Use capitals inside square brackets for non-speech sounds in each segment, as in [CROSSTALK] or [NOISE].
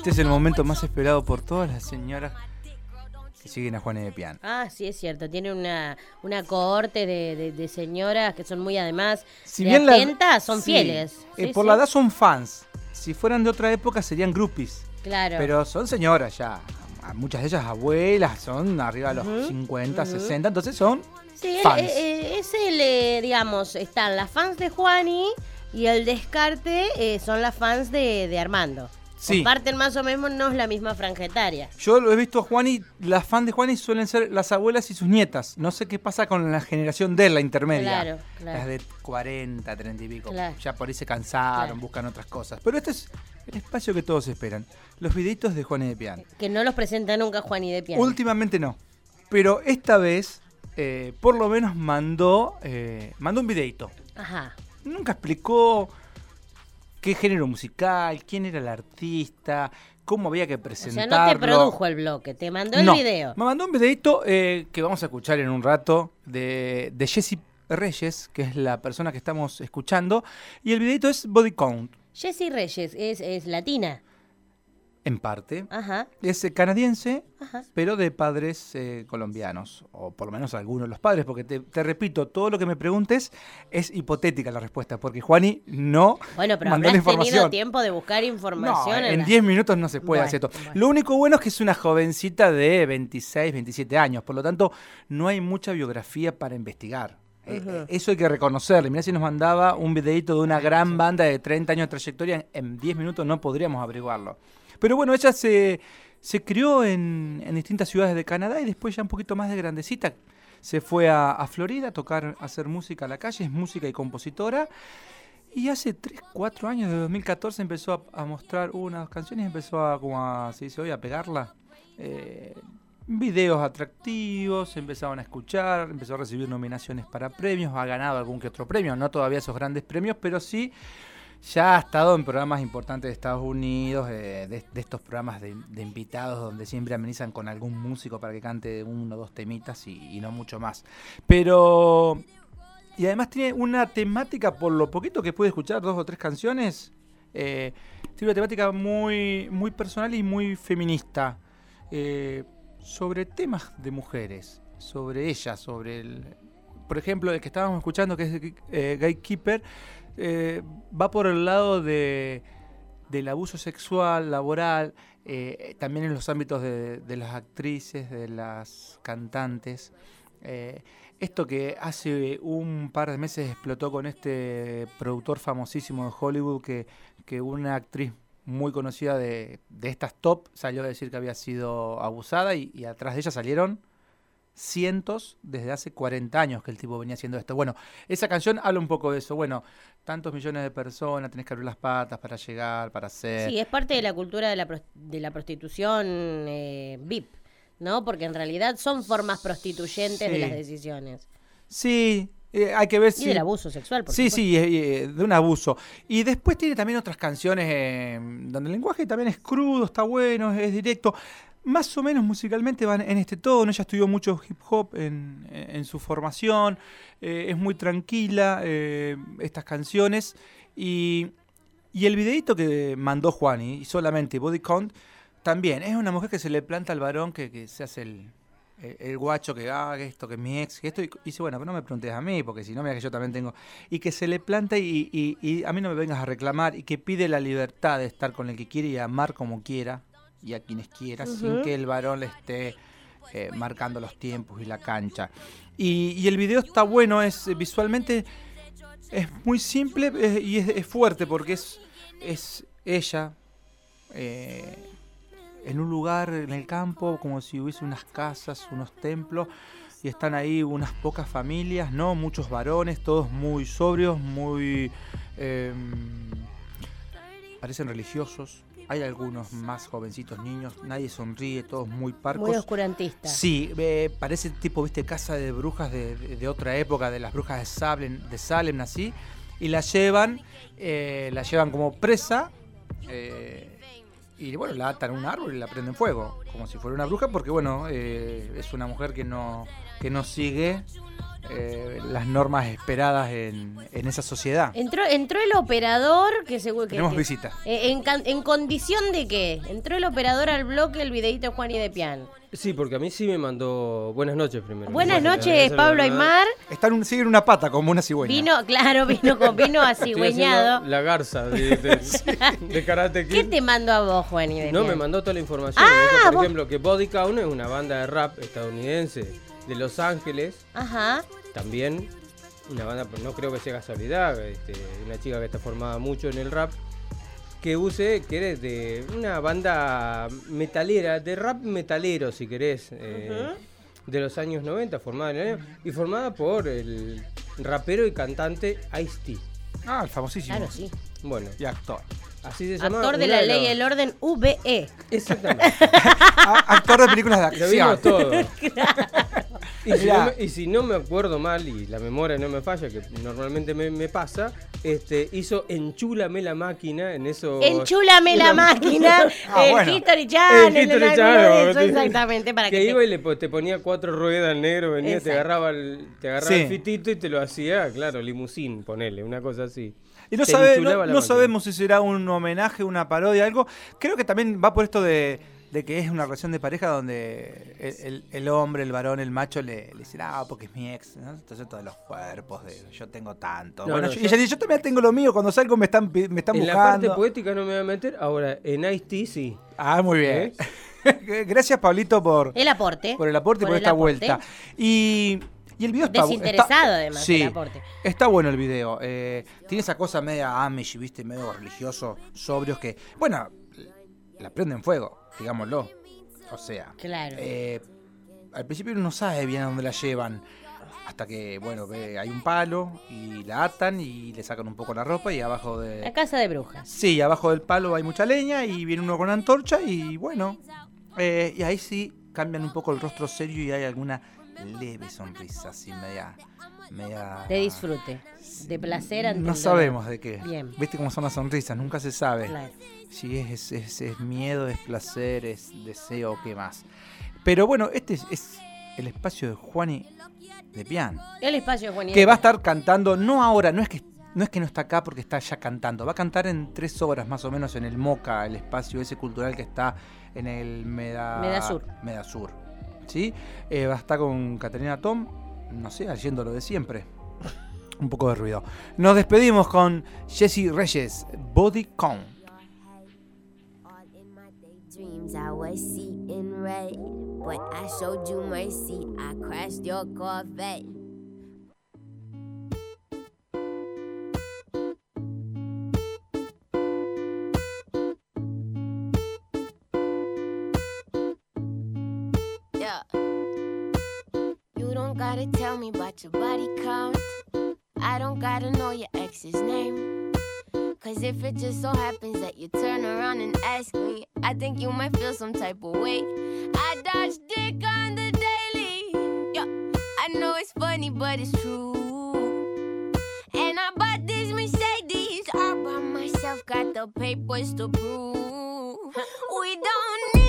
Este es el momento más esperado por todas las señoras que siguen a Juanes de Pian. Ah, sí, es cierto. Tiene una, una cohorte de, señoras que son muy, además, si bien atentas, son fieles. Eh, por la edad son fans. Si fueran de otra época serían groupies. Claro. Pero son señoras ya. Muchas de ellas abuelas, son arriba de los 50, 60, entonces son sí, fans. Eh, eh, es el, digamos, están las fans de Juani y el descarte son las fans de, de Armando. Sí. Comparten más o menos la misma franjetaria. Yo lo he visto a Juani, las fans de Juani suelen ser las abuelas y sus nietas. No sé qué pasa con la generación de la intermedia. Claro, claro. Las de 40, 30 y pico. Ya por ahí se cansaron, buscan otras cosas. Pero este es el espacio que todos esperan. Los videitos de Juani de Pian. Que no los presenta nunca Juani de Pian. Últimamente no. Pero esta vez, eh, por lo menos mandó, eh, mandó un videito. Ajá. Nunca explicó qué género musical, quién era el artista, cómo había que presentarlo. O sea, no te produjo el bloque, te mandó el video. Me mandó un videito eh, que vamos a escuchar en un rato de, de Jessie Reyes, que es la persona que estamos escuchando, y el videito es Body Count. Jessie Reyes es, es latina en parte. Es eh, canadiense, pero de padres eh, colombianos, o por lo menos algunos de los padres, porque te, repito, todo lo que me preguntes es hipotética la respuesta, porque Juani no bueno, pero mandó la información. tenido tiempo de buscar información. No, en 10 minutos no se puede hacer todo. Lo único bueno es que es una jovencita de 26, 27 años, por lo tanto no hay mucha biografía para investigar. Eh, eso hay que reconocerle. Mirá si nos mandaba un videito de una gran banda de 30 años de trayectoria, en 10 minutos no podríamos averiguarlo. Pero bueno, ella se, se crió en, distintas ciudades de Canadá y después ya un poquito más de grandecita se fue a, Florida a tocar, a hacer música a la calle, es música y compositora. Y hace 3, 4 años, de 2014, empezó a, mostrar unas canciones empezó a, como a, se dice hoy, a pegarla. Eh, videos atractivos, empezaron a escuchar, empezó a recibir nominaciones para premios, ha ganado algún que otro premio, no todavía esos grandes premios, pero sí ya ha estado en programas importantes de Estados Unidos, eh, de, estos programas de, invitados donde siempre amenizan con algún músico para que cante uno o dos temitas y, no mucho más. Pero... Y además tiene una temática, por lo poquito que pude escuchar, dos o tres canciones, eh, tiene una temática muy, muy personal y muy feminista. Eh, sobre temas de mujeres, sobre ellas, sobre el... Por ejemplo, el que estábamos escuchando, que es eh, Gatekeeper, eh, va por el lado de, del abuso sexual, laboral, eh, también en los ámbitos de, las actrices, de las cantantes. Eh, esto que hace un par de meses explotó con este productor famosísimo de Hollywood, que, que una actriz muy conocida de, de, estas top salió a decir que había sido abusada y, y atrás de ella salieron cientos desde hace 40 años que el tipo venía haciendo esto. Bueno, esa canción habla un poco de eso. Bueno, tantos millones de personas, tenés que abrir las patas para llegar, para hacer. Sí, es parte de la cultura de la, de la prostitución eh, VIP, ¿no? Porque en realidad son formas prostituyentes de las decisiones. Sí, eh, hay que ver si. Y del abuso sexual, por Sí, sí, eh, de un abuso. Y después tiene también otras canciones donde el lenguaje también es crudo, está bueno, es directo más o menos musicalmente van en este tono. Ella estudió mucho hip hop en, su formación. Eh, es muy tranquila eh, estas canciones. Y, el videito que mandó Juani, y solamente Body Count, también es una mujer que se le planta al varón que, se hace el, guacho que haga ah, esto, que mi ex, que esto, y, dice, bueno, pero no me preguntes a mí, porque si no, mira que yo también tengo. Y que se le planta y, y, a mí no me vengas a reclamar, y que pide la libertad de estar con el que quiere y amar como quiera, y a quienes quiera sin que el varón le esté eh, marcando los tiempos y la cancha. Y, el video está bueno, es visualmente es muy simple y es, fuerte porque es, es ella eh, en un lugar en el campo como si hubiese unas casas, unos templos y están ahí unas pocas familias, no muchos varones, todos muy sobrios, muy em, parecen religiosos hay algunos más jovencitos niños, nadie sonríe, todos muy parcos. Muy oscurantistas. Sí, parece tipo, viste, casa de brujas de, otra época, de las brujas de Salem, de Salem así, y la llevan, eh, la llevan como presa, eh, y bueno, la atan a un árbol y la prenden fuego, como si fuera una bruja, porque bueno, eh, es una mujer que no, que no sigue eh, las normas esperadas en, esa sociedad. Entró, entró el operador que seguro que. Tenemos visita. Eh, en, condición de qué? Entró el operador al bloque el videito de Juan y de Pian. Sí, porque a mí sí me mandó buenas noches primero. Buenas noches, Pablo Aymar. Están un, siguen una pata como una cigüeña. Vino, claro, vino con vino [LAUGHS] cigüeñado. La garza de, [LAUGHS] karate ¿Qué te mandó a vos, Juan? Y de no, me mandó toda la información. Ah, por ejemplo, que Body Count es una banda de rap estadounidense de Los Ángeles. Ajá. También una banda, no creo que sea casualidad, este, una chica que está formada mucho en el rap que use, que eres de una banda metalera, de rap metalero, si querés, eh, de los años 90, formada en el año, y formada por el rapero y cantante Ice-T. Ah, el famosísimo. Claro, sí. Bueno. Y actor. Así se llama. Actor de la ley y el orden VE. Exactamente. [LAUGHS] actor de películas de acción. Lo vimos todo. [LAUGHS] Y si, no me, acuerdo mal, y la memoria no me falla, que normalmente me, pasa, este, hizo Enchúlame la máquina en eso. Enchúlame la máquina, [LAUGHS] ah, el bueno. History Channel, el, History Channel, exactamente para que, que iba y le, te ponía cuatro ruedas al negro, venía, te agarraba, el, te agarraba el fitito y te lo hacía, claro, limusín, ponele, una cosa así. Y no, sabe, no sabemos si será un homenaje, una parodia, algo. Creo que también va por esto de de que es una relación de pareja donde el, hombre, el varón, el macho le, le dice, ah, porque es mi ex, entonces todos los cuerpos, de, yo tengo tanto. bueno, yo, y ella dice, yo también tengo lo mío, cuando salgo me están, me están en buscando. En la parte poética no me voy a meter, ahora en Ice-T sí. Ah, muy bien. [LAUGHS] Gracias, Pablito, por el aporte. Por el aporte y por, esta vuelta. Y... Y el video está Desinteresado, además, sí, el aporte. Está bueno el video. Eh, tiene esa cosa media Amish, ¿viste? Medio religioso, sobrios que. Bueno, la prenden fuego digámoslo. O sea, claro. Eh, al principio uno no sabe bien a dónde la llevan. Hasta que, bueno, ve, hay un palo y la atan y le sacan un poco la ropa y abajo de... La casa de brujas. Sí, abajo del palo hay mucha leña y viene uno con antorcha y bueno, eh, y ahí sí cambian un poco el rostro serio y hay alguna leve sonrisa así media... media... De disfrute, de placer. No sabemos de qué. Bien. Viste cómo son las sonrisas, nunca se sabe. Claro si es, es, miedo, es placer, es deseo, qué más. Pero bueno, este es, el espacio de Juani de Pian. El espacio de Juani. Que va a estar cantando, no ahora, no es que no es que no está acá porque está ya cantando, va a cantar en tres horas más o menos en el MOCA, el espacio ese cultural que está en el Meda, Medasur. Medasur. ¿Sí? Eh, va a estar con Caterina Tom, no sé, haciendo lo de siempre. Un poco de ruido. Nos despedimos con Jesse Reyes, Body Corvette. Cause if it just so happens that you turn around and ask me, I think you might feel some type of way. I dodge dick on the daily. Yeah, I know it's funny, but it's true. And I bought this Mercedes all by myself, got the papers to prove. We don't need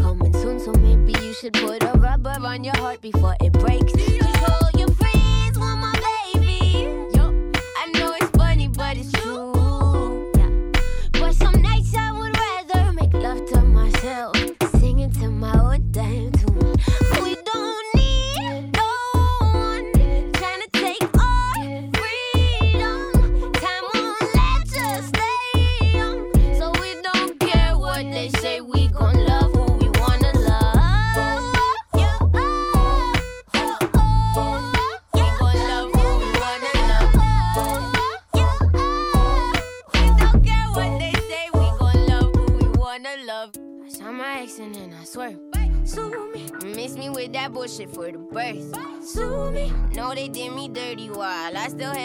coming soon, so maybe you should put a rubber on your heart before it breaks. Cause all your friends want my baby. I know it's funny, but it's true.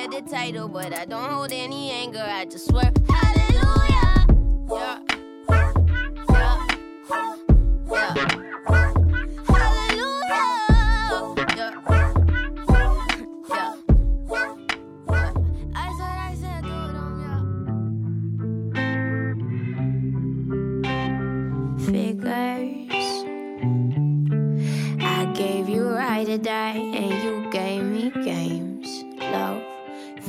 get the title, but I don't hold any anger. I just swear, hallelujah. Yeah. Yeah. Yeah. Figures. I gave you right to die, and you gave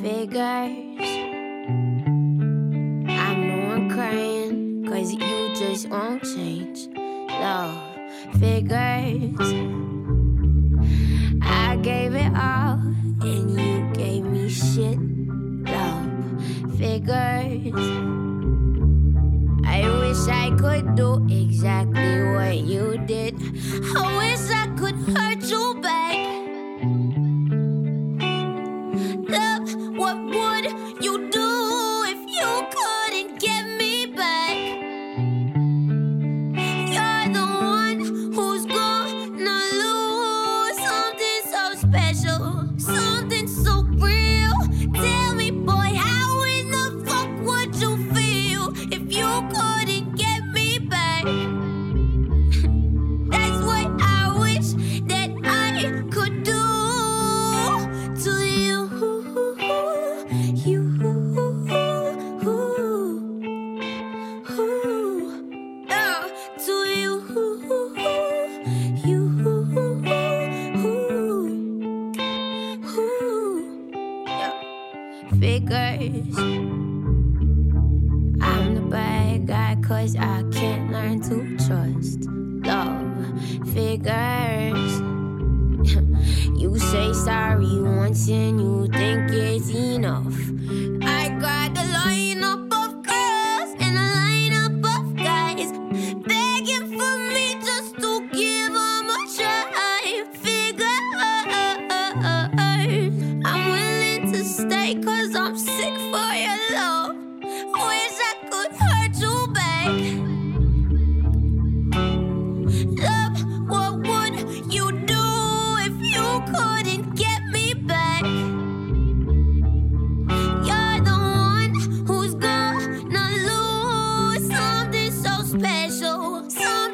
figures. I know I'm crying, cause you just won't change. Love figures. I gave it all and you gave me shit. Love figures. I wish I could do exactly what you did. I wish I could hurt you figures. I'm the bad guy, cause I can't learn to trust love figures. [LAUGHS] you say sorry once and you think it's enough. so.